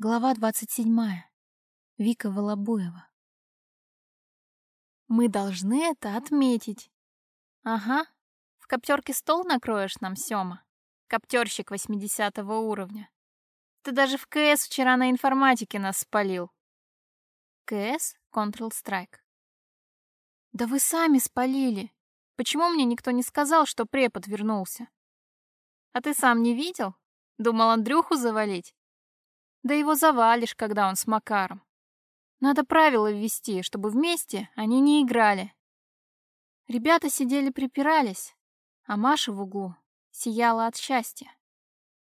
Глава 27. Вика Волобуева. Мы должны это отметить. Ага. В коптерке стол накроешь нам, Сёма. Коптерщик 80 уровня. Ты даже в КС вчера на информатике нас спалил. КС Control-Strike. Да вы сами спалили. Почему мне никто не сказал, что препод вернулся? А ты сам не видел? Думал Андрюху завалить? Да его завалишь, когда он с Макаром. Надо правила ввести, чтобы вместе они не играли. Ребята сидели припирались, а Маша в углу сияла от счастья.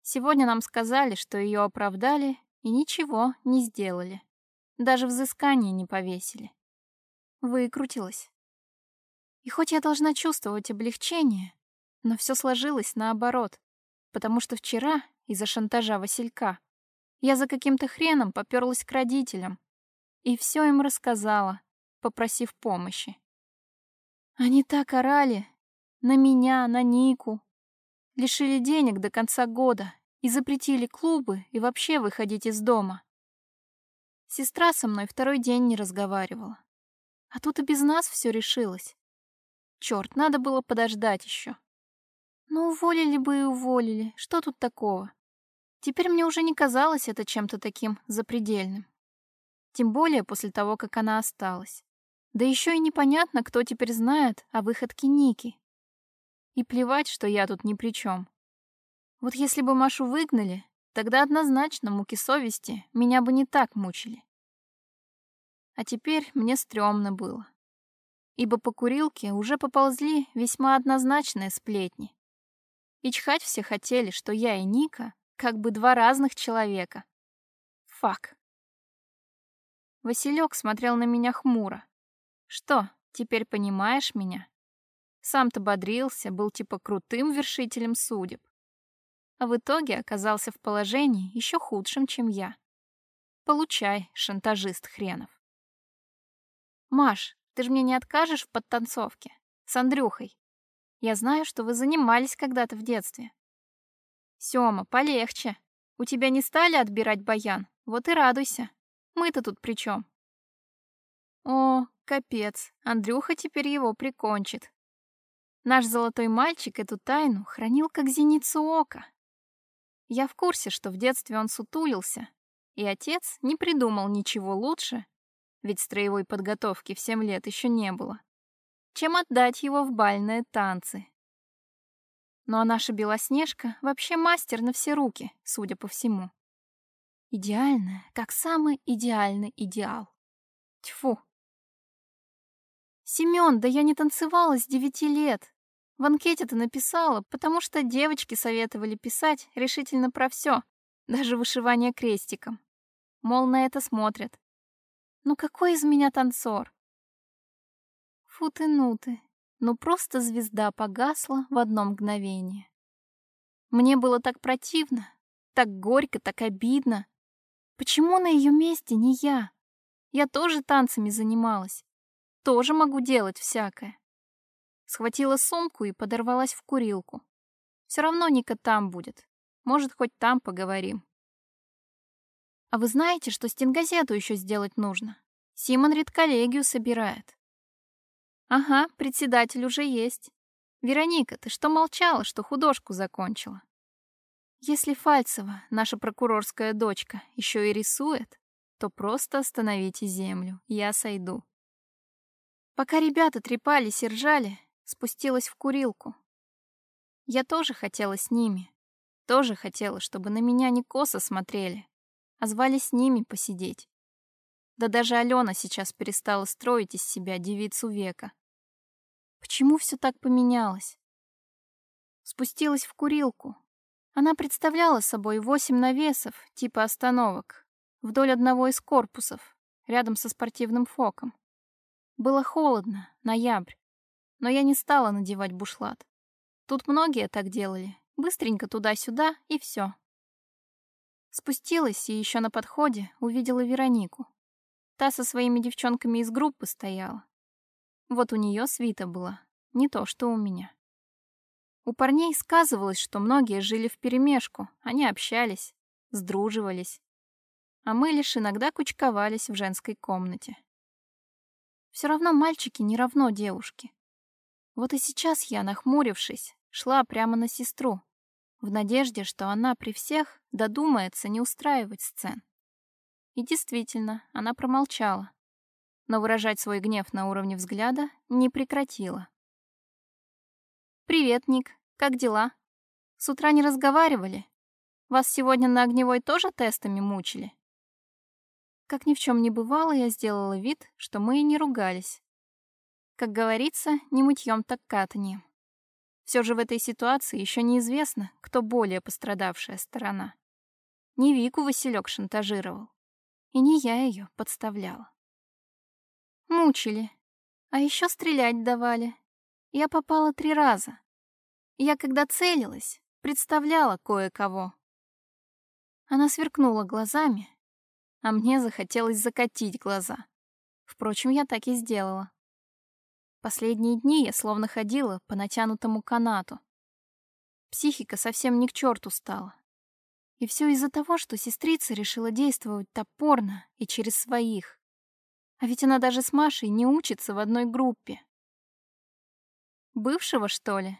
Сегодня нам сказали, что ее оправдали и ничего не сделали. Даже взыскание не повесили. Выкрутилась. И хоть я должна чувствовать облегчение, но все сложилось наоборот, потому что вчера из-за шантажа Василька я за каким-то хреном попёрлась к родителям и все им рассказала, попросив помощи. Они так орали на меня, на Нику. Лишили денег до конца года и запретили клубы и вообще выходить из дома. Сестра со мной второй день не разговаривала. А тут и без нас все решилось. Черт, надо было подождать еще. Ну, уволили бы и уволили. Что тут такого? Теперь мне уже не казалось это чем-то таким запредельным. Тем более после того, как она осталась. Да еще и непонятно, кто теперь знает о выходке Ники. И плевать, что я тут ни при чем. Вот если бы Машу выгнали, тогда однозначно муки совести меня бы не так мучили. А теперь мне стрёмно было. Ибо по курилке уже поползли весьма однозначные сплетни. И чхать все хотели, что я и Ника как бы два разных человека. Фак. Василек смотрел на меня хмуро. Что, теперь понимаешь меня? Сам-то бодрился, был типа крутым вершителем судеб. А в итоге оказался в положении еще худшем, чем я. Получай, шантажист хренов. Маш, ты же мне не откажешь в подтанцовке? С Андрюхой. Я знаю, что вы занимались когда-то в детстве. Сёма, полегче. У тебя не стали отбирать баян, вот и радуйся. Мы-то тут при чем? О, капец, Андрюха теперь его прикончит. Наш золотой мальчик эту тайну хранил как зеницу ока. Я в курсе, что в детстве он сутулился, и отец не придумал ничего лучше, ведь строевой подготовки в семь лет еще не было, чем отдать его в бальные танцы. Ну а наша Белоснежка вообще мастер на все руки, судя по всему. Идеальная, как самый идеальный идеал. Тьфу. Семён, да я не танцевала с девяти лет. В анкете ты написала, потому что девочки советовали писать решительно про все, даже вышивание крестиком. Мол, на это смотрят. Ну какой из меня танцор? Фу ты, ну ты но просто звезда погасла в одно мгновение. Мне было так противно, так горько, так обидно. Почему на ее месте не я? Я тоже танцами занималась. Тоже могу делать всякое. Схватила сумку и подорвалась в курилку. Все равно Ника там будет. Может, хоть там поговорим. А вы знаете, что стенгазету еще сделать нужно? Симон редколлегию собирает. Ага, председатель уже есть. Вероника, ты что молчала, что художку закончила? Если Фальцева, наша прокурорская дочка, еще и рисует, то просто остановите землю, я сойду. Пока ребята трепались и ржали, спустилась в курилку. Я тоже хотела с ними, тоже хотела, чтобы на меня не косо смотрели, а звали с ними посидеть. Да даже Алена сейчас перестала строить из себя девицу века. Почему все так поменялось? Спустилась в курилку. Она представляла собой восемь навесов, типа остановок, вдоль одного из корпусов, рядом со спортивным фоком. Было холодно, ноябрь, но я не стала надевать бушлат. Тут многие так делали, быстренько туда-сюда и все. Спустилась и еще на подходе увидела Веронику. Та со своими девчонками из группы стояла. Вот у нее свита была, не то что у меня. У парней сказывалось, что многие жили вперемешку, они общались, сдруживались. а мы лишь иногда кучковались в женской комнате. Все равно мальчики не равно девушке. Вот и сейчас я, нахмурившись, шла прямо на сестру, в надежде, что она при всех додумается не устраивать сцен. И действительно, она промолчала, но выражать свой гнев на уровне взгляда не прекратила. «Привет, Ник. Как дела? С утра не разговаривали? Вас сегодня на огневой тоже тестами мучили?» Как ни в чем не бывало, я сделала вид, что мы и не ругались. Как говорится, не мытьем, так катанием. Все же в этой ситуации еще неизвестно, кто более пострадавшая сторона. Не Вику Василек шантажировал, и не я ее подставляла. Мучили, а еще стрелять давали. Я попала три раза. Я, когда целилась, представляла кое-кого. Она сверкнула глазами, а мне захотелось закатить глаза. Впрочем, я так и сделала. Последние дни я словно ходила по натянутому канату. Психика совсем не к черту стала. И все из-за того, что сестрица решила действовать топорно и через своих. А ведь она даже с Машей не учится в одной группе. Бывшего, что ли?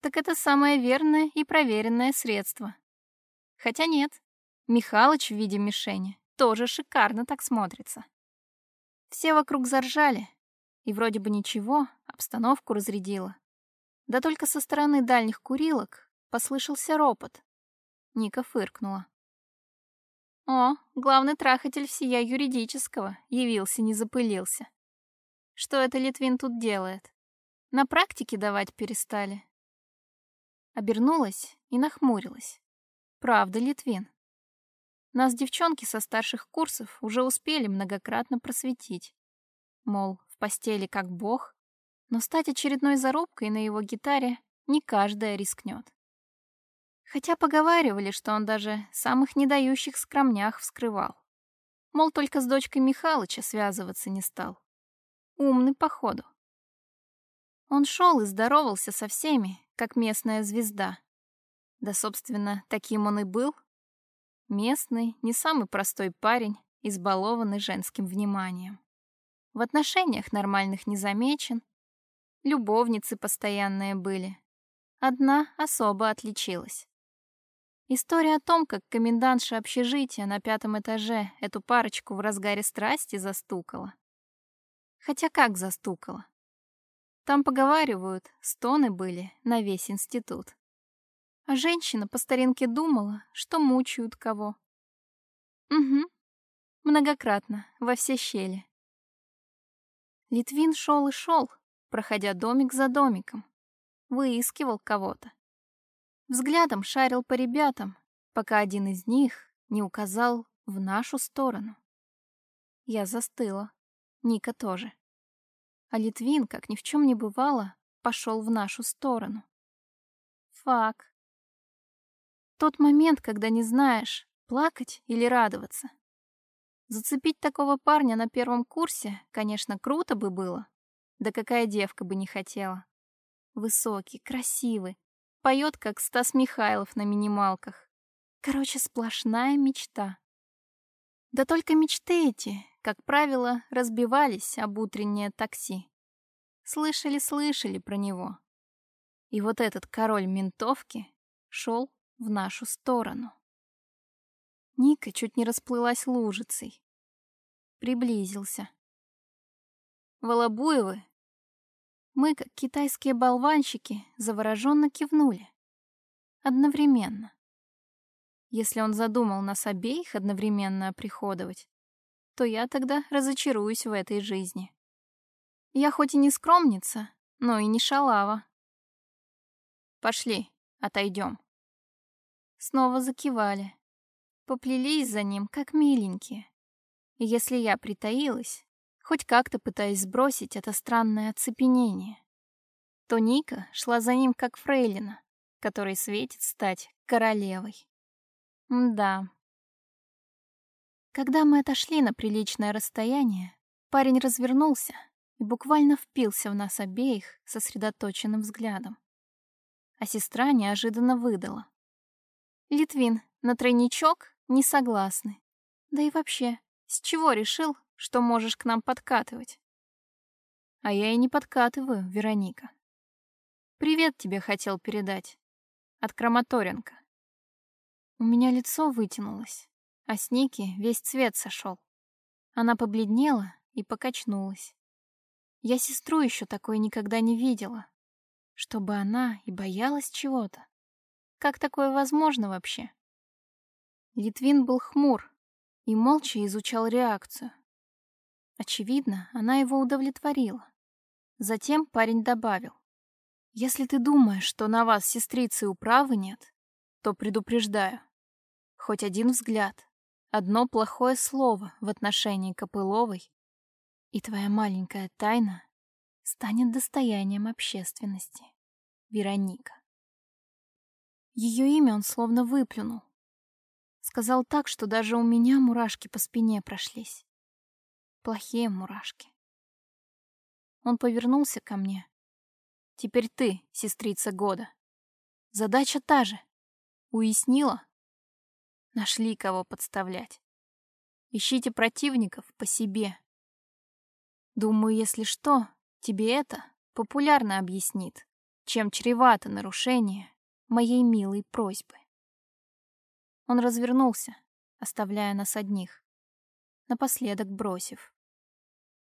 Так это самое верное и проверенное средство. Хотя нет, Михалыч в виде мишени тоже шикарно так смотрится. Все вокруг заржали, и вроде бы ничего, обстановку разрядило. Да только со стороны дальних курилок послышался ропот. Ника фыркнула. О, главный трахатель всея юридического явился, не запылился. Что это Литвин тут делает? На практике давать перестали? Обернулась и нахмурилась. Правда, Литвин. Нас девчонки со старших курсов уже успели многократно просветить. Мол, в постели как бог, но стать очередной зарубкой на его гитаре не каждая рискнет. Хотя поговаривали, что он даже самых недающих скромнях вскрывал. Мол, только с дочкой Михалыча связываться не стал. Умный, походу. Он шел и здоровался со всеми, как местная звезда. Да, собственно, таким он и был, Местный, не самый простой парень, избалованный женским вниманием. В отношениях нормальных не замечен. Любовницы постоянные были. Одна особо отличилась. История о том, как комендантша общежития на пятом этаже эту парочку в разгаре страсти застукала. Хотя как застукала? Там поговаривают, стоны были на весь институт. А женщина по старинке думала, что мучают кого. Угу. Многократно, во все щели. Литвин шел и шел, проходя домик за домиком. Выискивал кого-то. Взглядом шарил по ребятам, пока один из них не указал в нашу сторону. Я застыла. Ника тоже. А Литвин, как ни в чем не бывало, пошел в нашу сторону. Фак. Тот момент, когда не знаешь, плакать или радоваться. Зацепить такого парня на первом курсе, конечно, круто бы было. Да какая девка бы не хотела. Высокий, красивый, поет, как Стас Михайлов на минималках. Короче, сплошная мечта. Да только мечты эти, как правило, разбивались об утреннее такси. Слышали-слышали про него. И вот этот король ментовки шел в нашу сторону. Ника чуть не расплылась лужицей. Приблизился. Волобуевы. Мы, как китайские болванщики, завороженно кивнули. Одновременно. Если он задумал нас обеих одновременно оприходовать, то я тогда разочаруюсь в этой жизни. Я хоть и не скромница, но и не шалава. Пошли, отойдем. Снова закивали. Поплелись за ним, как миленькие. Если я притаилась, хоть как-то пытаясь сбросить это странное оцепенение, то Ника шла за ним, как фрейлина, которой светит стать королевой. да. Когда мы отошли на приличное расстояние, парень развернулся и буквально впился в нас обеих сосредоточенным взглядом. А сестра неожиданно выдала. Литвин, на тройничок не согласны. Да и вообще, с чего решил, что можешь к нам подкатывать? А я и не подкатываю, Вероника. Привет тебе хотел передать. От Краматоренко. У меня лицо вытянулось, а с Ники весь цвет сошел. Она побледнела и покачнулась. Я сестру еще такой никогда не видела. Чтобы она и боялась чего-то. Как такое возможно вообще? Литвин был хмур и молча изучал реакцию. Очевидно, она его удовлетворила. Затем парень добавил. «Если ты думаешь, что на вас, сестрицы, управы нет, то предупреждаю. Хоть один взгляд, одно плохое слово в отношении Копыловой, и твоя маленькая тайна станет достоянием общественности. Вероника». Ее имя он словно выплюнул. Сказал так, что даже у меня мурашки по спине прошлись. Плохие мурашки. Он повернулся ко мне. «Теперь ты, сестрица года. Задача та же. Уяснила? Нашли кого подставлять. Ищите противников по себе. Думаю, если что, тебе это популярно объяснит, чем чревато нарушение моей милой просьбы». Он развернулся, оставляя нас одних, напоследок бросив.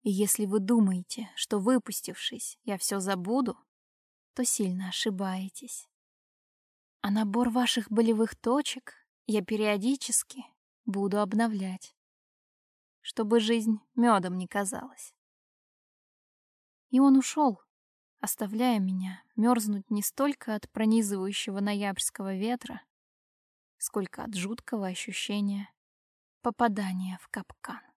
И если вы думаете, что выпустившись, я все забуду, то сильно ошибаетесь. А набор ваших болевых точек я периодически буду обновлять, чтобы жизнь медом не казалась. И он ушел, оставляя меня мерзнуть не столько от пронизывающего ноябрьского ветра, сколько от жуткого ощущения попадания в капкан.